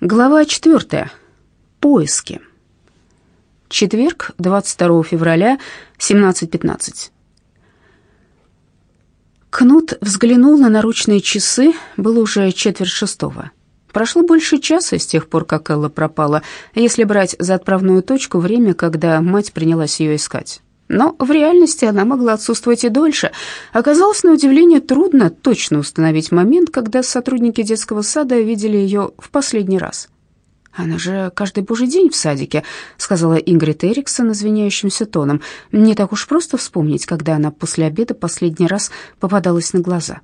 Глава 4. Поиски. Четверг, 22 февраля, 17.15. Кнут взглянул на наручные часы, было уже четверть шестого. Прошло больше часа с тех пор, как Элла пропала, если брать за отправную точку время, когда мать принялась ее искать. Но в реальности она могла отсутствовать и дольше. Оказалось, на удивление, трудно точно установить момент, когда сотрудники детского сада видели ее в последний раз. «Она же каждый божий день в садике», — сказала Ингрид Эриксон извиняющимся тоном. «Не так уж просто вспомнить, когда она после обеда последний раз попадалась на глаза».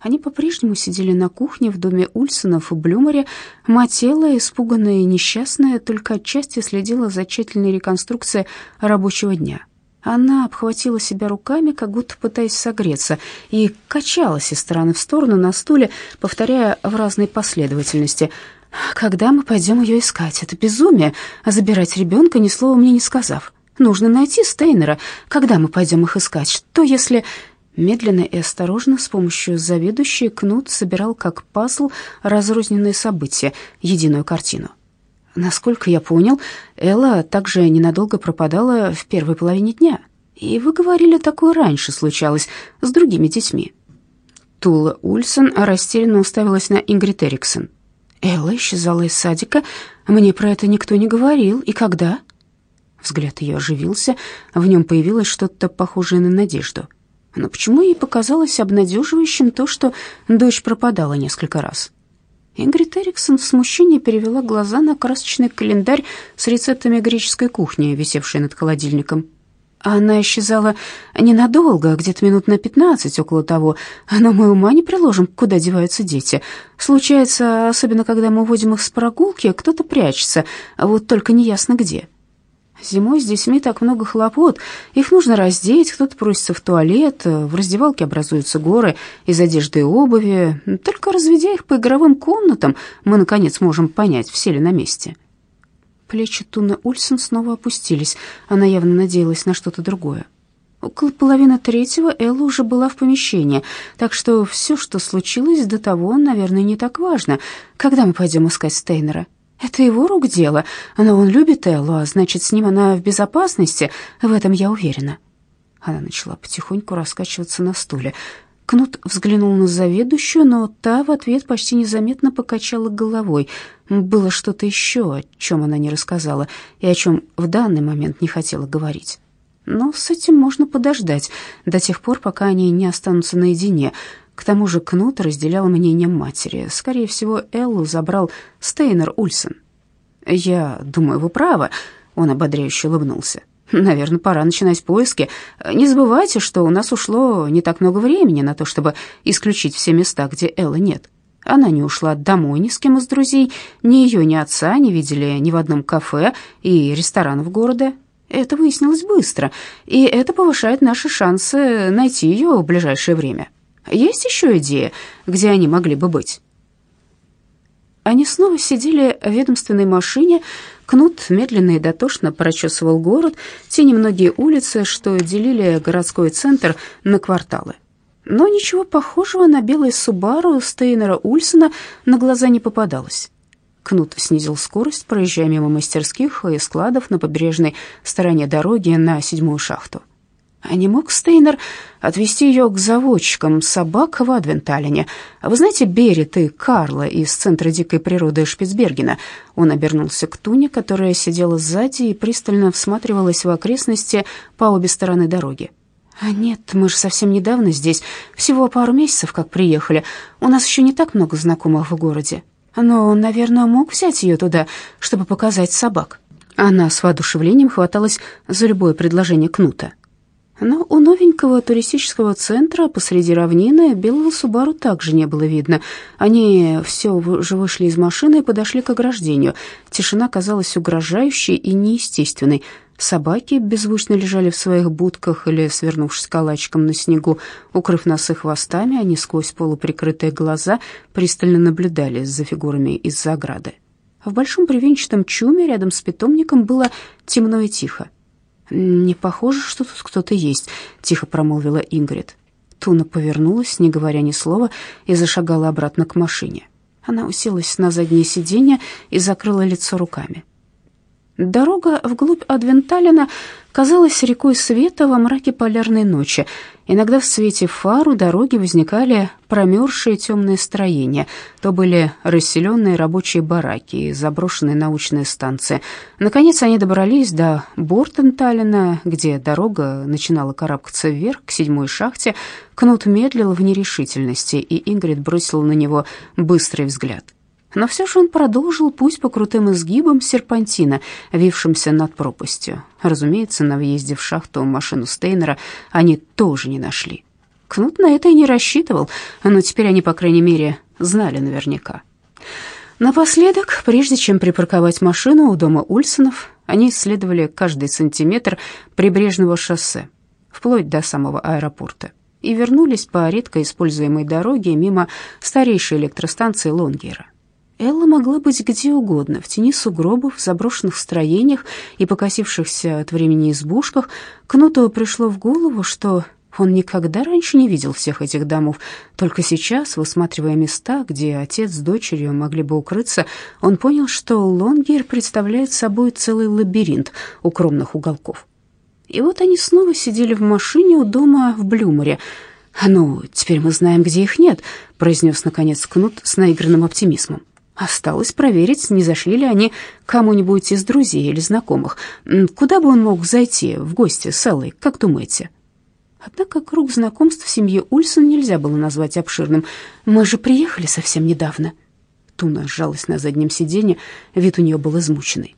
Они по-прежнему сидели на кухне в доме Ульсонов в Блюморе. Мать Элла, испуганная и несчастная, только отчасти следила за тщательной реконструкцией рабочего дня — она обхватила себя руками, как будто пытаясь согреться, и качалась из стороны в сторону на стуле, повторяя в разной последовательности. «Когда мы пойдем ее искать? Это безумие, а забирать ребенка, ни слова мне не сказав. Нужно найти Стейнера. Когда мы пойдем их искать? Что если...» Медленно и осторожно, с помощью заведующей, Кнут собирал как пазл разрозненные события, единую картину. Насколько я понял, Элла также ненадолго пропадала в первой половине дня. И вы говорили, такое раньше случалось с другими детьми. Тула Ульсон растерянно уставилась на Ингрид Эриксон. Элла исчезала из садика. Мне про это никто не говорил. И когда? Взгляд ее оживился, в нем появилось что-то похожее на надежду. Но почему ей показалось обнадеживающим то, что дочь пропадала несколько раз? Ингрид Эриксон в смущении перевела глаза на красочный календарь с рецептами греческой кухни, висевший над холодильником. Она исчезала ненадолго, где-то минут на пятнадцать, около того. Но мы ума не приложим, куда деваются дети. Случается, особенно когда мы уводим их с прогулки, кто-то прячется, а вот только неясно где. Зимой с детьми так много хлопот. Их нужно раздеть, кто-то просится в туалет, в раздевалке образуются горы из одежды и обуви. Только разведя их по игровым комнатам, мы, наконец, можем понять, все ли на месте. Плечи Туны Ульсен снова опустились. Она явно надеялась на что-то другое. Около половины третьего Элла уже была в помещении, так что все, что случилось до того, наверное, не так важно. Когда мы пойдем искать Стейнера? Это его рук дело, но он любит Эллу, а значит, с ним она в безопасности, в этом я уверена. Она начала потихоньку раскачиваться на стуле. Кнут взглянул на заведующую, но та в ответ почти незаметно покачала головой. Было что-то еще, о чем она не рассказала и о чем в данный момент не хотела говорить. Но с этим можно подождать до тех пор, пока они не останутся наедине. К тому же Кнут разделял мнение матери. Скорее всего, Эллу забрал Стейнер Ульсен. «Я думаю, вы правы», — он ободряюще улыбнулся. «Наверное, пора начинать поиски. Не забывайте, что у нас ушло не так много времени на то, чтобы исключить все места, где Эллы нет. Она не ушла домой ни с кем из друзей, ни ее, ни отца не видели ни в одном кафе и ресторанов города. Это выяснилось быстро, и это повышает наши шансы найти ее в ближайшее время». Есть еще идея, где они могли бы быть?» Они снова сидели в ведомственной машине. Кнут медленно и дотошно прочесывал город, те немногие улицы, что делили городской центр на кварталы. Но ничего похожего на белый Субару Стейнера Ульсона на глаза не попадалось. Кнут снизил скорость, проезжая мимо мастерских и складов на побережной стороне дороги на седьмую шахту. А не мог Стейнер отвезти ее к заводчикам собак в Адвенталине? Вы знаете Берет и Карла из Центра дикой природы Шпицбергена? Он обернулся к Туне, которая сидела сзади и пристально всматривалась в окрестности по обе стороны дороги. «А нет, мы же совсем недавно здесь, всего пару месяцев как приехали. У нас еще не так много знакомых в городе. Но он, наверное, мог взять ее туда, чтобы показать собак». Она с воодушевлением хваталась за любое предложение Кнута. Но у новенького туристического центра посреди равнины белого Субару также не было видно. Они все же вышли из машины и подошли к ограждению. Тишина казалась угрожающей и неестественной. Собаки беззвучно лежали в своих будках или, свернувшись калачиком на снегу, укрыв носы хвостами, они сквозь полуприкрытые глаза пристально наблюдали за фигурами из-за ограды. В большом бревенчатом чуме рядом с питомником было темно и тихо. «Не похоже, что тут кто-то есть», — тихо промолвила Ингрид. Туна повернулась, не говоря ни слова, и зашагала обратно к машине. Она уселась на заднее сиденье и закрыла лицо руками. Дорога вглубь Адвенталина казалась рекой света во мраке полярной ночи. Иногда в свете фар у дороги возникали промерзшие темные строения. То были расселенные рабочие бараки и заброшенные научные станции. Наконец они добрались до Бортенталина, где дорога начинала карабкаться вверх к седьмой шахте. Кнут медлил в нерешительности, и Ингрид бросила на него быстрый взгляд. Но все же он продолжил путь по крутым изгибам серпантина, вившимся над пропастью. Разумеется, на въезде в шахту машину Стейнера они тоже не нашли. Кнут на это и не рассчитывал, но теперь они, по крайней мере, знали наверняка. Напоследок, прежде чем припарковать машину у дома Ульсонов, они исследовали каждый сантиметр прибрежного шоссе, вплоть до самого аэропорта, и вернулись по редко используемой дороге мимо старейшей электростанции Лонгера. Элла могла быть где угодно, в тени сугробов, в заброшенных строениях и покосившихся от времени избушках. Кнуту пришло в голову, что он никогда раньше не видел всех этих домов. Только сейчас, высматривая места, где отец с дочерью могли бы укрыться, он понял, что Лонгер представляет собой целый лабиринт укромных уголков. И вот они снова сидели в машине у дома в Блюморе. «Ну, теперь мы знаем, где их нет», — произнес, наконец, Кнут с наигранным оптимизмом. Осталось проверить, не зашли ли они кому-нибудь из друзей или знакомых. Куда бы он мог зайти в гости с Эллой, как думаете? Однако круг знакомств в семье Ульсон нельзя было назвать обширным. Мы же приехали совсем недавно. Туна сжалась на заднем сиденье, вид у нее был измученный.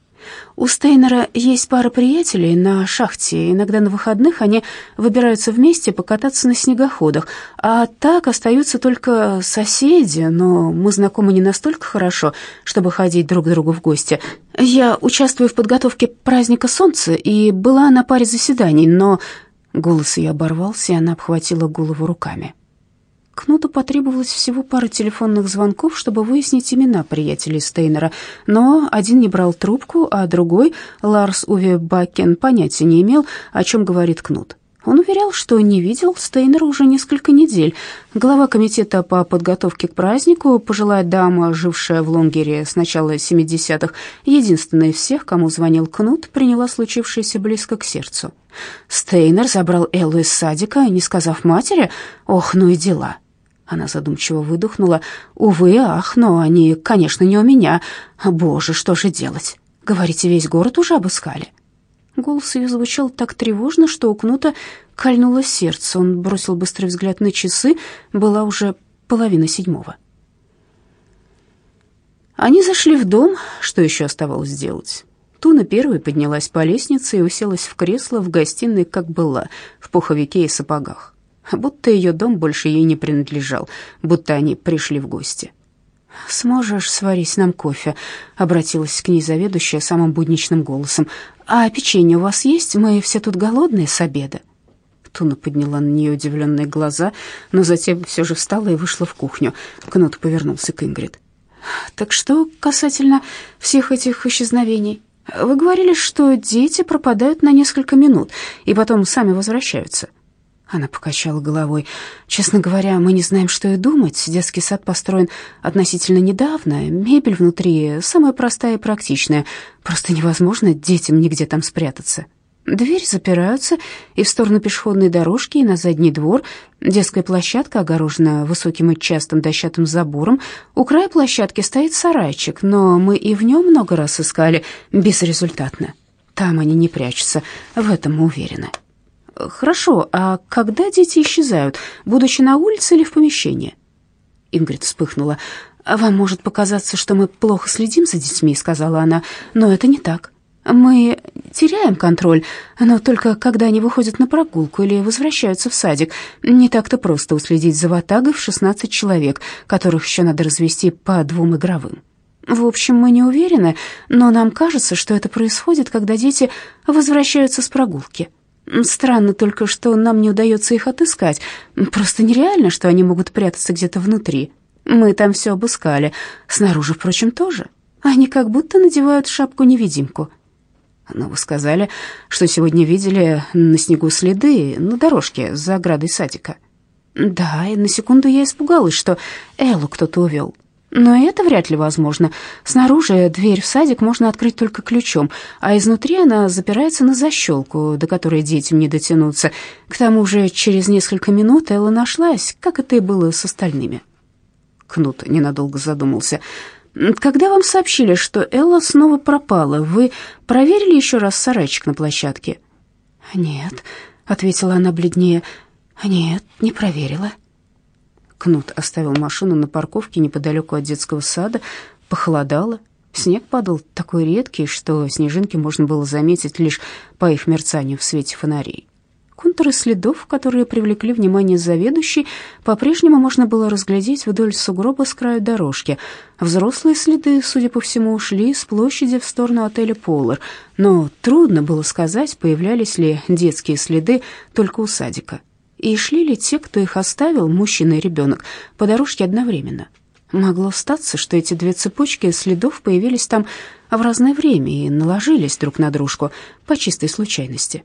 У Стейнера есть пара приятелей на шахте. Иногда на выходных они выбираются вместе покататься на снегоходах. А так остаются только соседи, но мы знакомы не настолько хорошо, чтобы ходить друг к другу в гости. Я участвую в подготовке праздника Солнца и была на паре заседаний, но... Голос ее оборвался, и она обхватила голову руками. Кнуту потребовалось всего пара телефонных звонков, чтобы выяснить имена приятелей Стейнера, но один не брал трубку, а другой, Ларс Уве Бакен, понятия не имел, о чем говорит Кнут. Он уверял, что не видел Стейнера уже несколько недель. Глава комитета по подготовке к празднику, пожилая дама, жившая в Лонгере с начала 70-х, единственная из всех, кому звонил Кнут, приняла случившееся близко к сердцу. Стейнер забрал Эллу из садика, не сказав матери, ох, ну и дела. Она задумчиво выдохнула. «Увы, ах, но они, конечно, не у меня. Боже, что же делать? Говорите, весь город уже обыскали?» Голос ее звучал так тревожно, что у Кнута кольнуло сердце. Он бросил быстрый взгляд на часы. Была уже половина седьмого. Они зашли в дом. Что еще оставалось сделать? Туна первой поднялась по лестнице и уселась в кресло в гостиной, как была, в пуховике и сапогах будто ее дом больше ей не принадлежал, будто они пришли в гости. «Сможешь сварить нам кофе?» — обратилась к ней заведующая самым будничным голосом. «А печенье у вас есть? Мы все тут голодные с обеда». Туна подняла на нее удивленные глаза, но затем все же встала и вышла в кухню. Кнут повернулся к Ингрид. «Так что касательно всех этих исчезновений? Вы говорили, что дети пропадают на несколько минут и потом сами возвращаются». Она покачала головой. «Честно говоря, мы не знаем, что и думать. Детский сад построен относительно недавно. Мебель внутри самая простая и практичная. Просто невозможно детям нигде там спрятаться. Двери запираются и в сторону пешеходной дорожки, и на задний двор. Детская площадка огорожена высоким и частым дощатым забором. У края площадки стоит сарайчик, но мы и в нем много раз искали безрезультатно. Там они не прячутся, в этом мы уверены». «Хорошо, а когда дети исчезают, будучи на улице или в помещении?» Ингрид вспыхнула. «Вам может показаться, что мы плохо следим за детьми», — сказала она, — «но это не так. Мы теряем контроль, но только когда они выходят на прогулку или возвращаются в садик. Не так-то просто уследить за ватагой в 16 человек, которых еще надо развести по двум игровым. В общем, мы не уверены, но нам кажется, что это происходит, когда дети возвращаются с прогулки». Странно только, что нам не удается их отыскать. Просто нереально, что они могут прятаться где-то внутри. Мы там все обыскали. Снаружи, впрочем, тоже. Они как будто надевают шапку-невидимку. Но вы сказали, что сегодня видели на снегу следы на дорожке за оградой садика. Да, и на секунду я испугалась, что Эллу кто-то увел. Но это вряд ли возможно. Снаружи дверь в садик можно открыть только ключом, а изнутри она запирается на защелку, до которой детям не дотянуться. К тому же через несколько минут Элла нашлась, как это и было с остальными. Кнут ненадолго задумался. «Когда вам сообщили, что Элла снова пропала, вы проверили еще раз сарайчик на площадке?» «Нет», — ответила она бледнее. «Нет, не проверила». Кнут оставил машину на парковке неподалеку от детского сада. Похолодало. Снег падал такой редкий, что снежинки можно было заметить лишь по их мерцанию в свете фонарей. Контуры следов, которые привлекли внимание заведующей, по-прежнему можно было разглядеть вдоль сугроба с краю дорожки. Взрослые следы, судя по всему, шли с площади в сторону отеля «Полар», но трудно было сказать, появлялись ли детские следы только у садика. И шли ли те, кто их оставил, мужчина и ребенок, по дорожке одновременно. Могло статься, что эти две цепочки следов появились там в разное время и наложились друг на дружку по чистой случайности.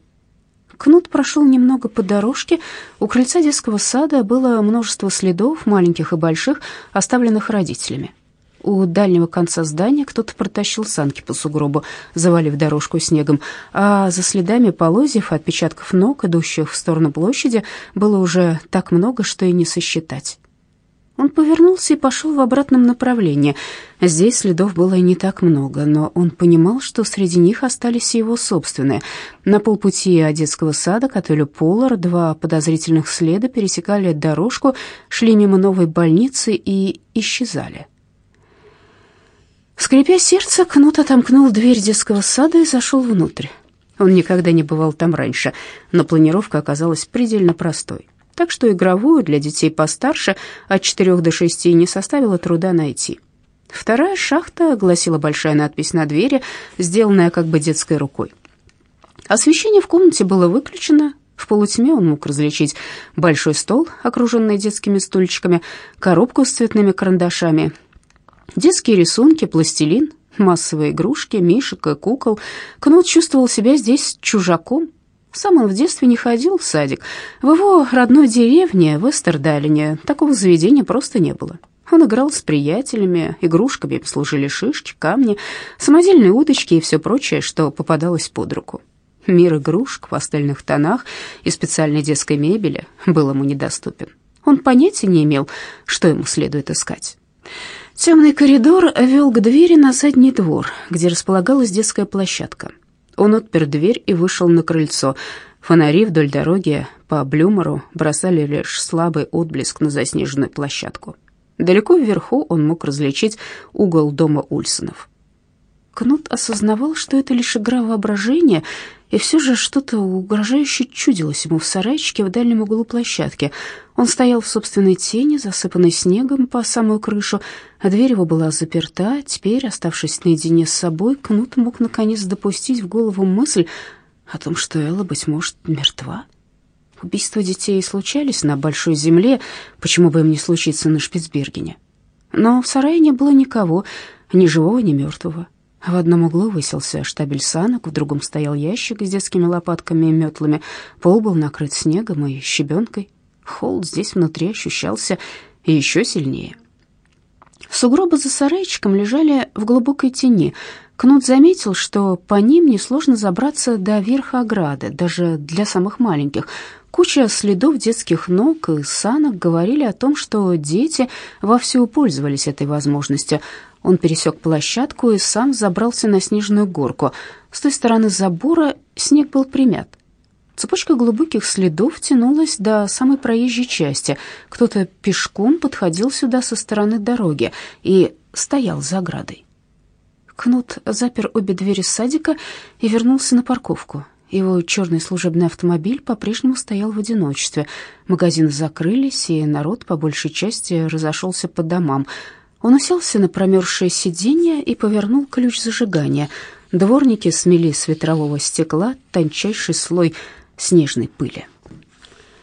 Кнут прошел немного по дорожке. У крыльца детского сада было множество следов, маленьких и больших, оставленных родителями. У дальнего конца здания кто-то протащил санки по сугробу, завалив дорожку снегом, а за следами полозьев отпечатков ног, идущих в сторону площади, было уже так много, что и не сосчитать. Он повернулся и пошел в обратном направлении. Здесь следов было не так много, но он понимал, что среди них остались его собственные. На полпути от детского сада к отелю «Полар» два подозрительных следа пересекали дорожку, шли мимо новой больницы и исчезали. Скрипя сердце, Кнут отомкнул дверь детского сада и зашел внутрь. Он никогда не бывал там раньше, но планировка оказалась предельно простой так что игровую для детей постарше от 4 до 6 не составило труда найти. Вторая шахта, гласила большая надпись на двери, сделанная как бы детской рукой. Освещение в комнате было выключено, в полутьме он мог различить большой стол, окруженный детскими стульчиками, коробку с цветными карандашами, детские рисунки, пластилин, массовые игрушки, мишек и кукол. Кнут чувствовал себя здесь чужаком, сам он в детстве не ходил в садик. В его родной деревне, в Эстердалине, такого заведения просто не было. Он играл с приятелями, игрушками служили шишки, камни, самодельные удочки и все прочее, что попадалось под руку. Мир игрушек в пастельных тонах и специальной детской мебели был ему недоступен. Он понятия не имел, что ему следует искать. Темный коридор вел к двери на задний двор, где располагалась детская площадка. Он отпер дверь и вышел на крыльцо. Фонари вдоль дороги по Блюмору бросали лишь слабый отблеск на заснеженную площадку. Далеко вверху он мог различить угол дома Ульсонов. Кнут осознавал, что это лишь игра воображения, и все же что-то угрожающе чудилось ему в сарайчике в дальнем углу площадки. Он стоял в собственной тени, засыпанной снегом по самую крышу, а дверь его была заперта. Теперь, оставшись наедине с собой, Кнут мог наконец допустить в голову мысль о том, что Элла, быть может, мертва. Убийства детей случались на Большой Земле, почему бы им не случиться на Шпицбергене? Но в сарае не было никого, ни живого, ни мертвого. В одном углу высился штабель санок, в другом стоял ящик с детскими лопатками и метлами. Пол был накрыт снегом и щебенкой. Холод здесь внутри ощущался еще сильнее. Сугробы за сарайчиком лежали в глубокой тени. Кнут заметил, что по ним несложно забраться до верха ограды, даже для самых маленьких. Куча следов детских ног и санок говорили о том, что дети вовсю пользовались этой возможностью. Он пересек площадку и сам забрался на снежную горку. С той стороны забора снег был примят. Цепочка глубоких следов тянулась до самой проезжей части. Кто-то пешком подходил сюда со стороны дороги и стоял за оградой. Кнут запер обе двери садика и вернулся на парковку. Его черный служебный автомобиль по-прежнему стоял в одиночестве. Магазины закрылись, и народ по большей части разошелся по домам. Он уселся на промерзшее сиденье и повернул ключ зажигания. Дворники смели с ветрового стекла тончайший слой снежной пыли.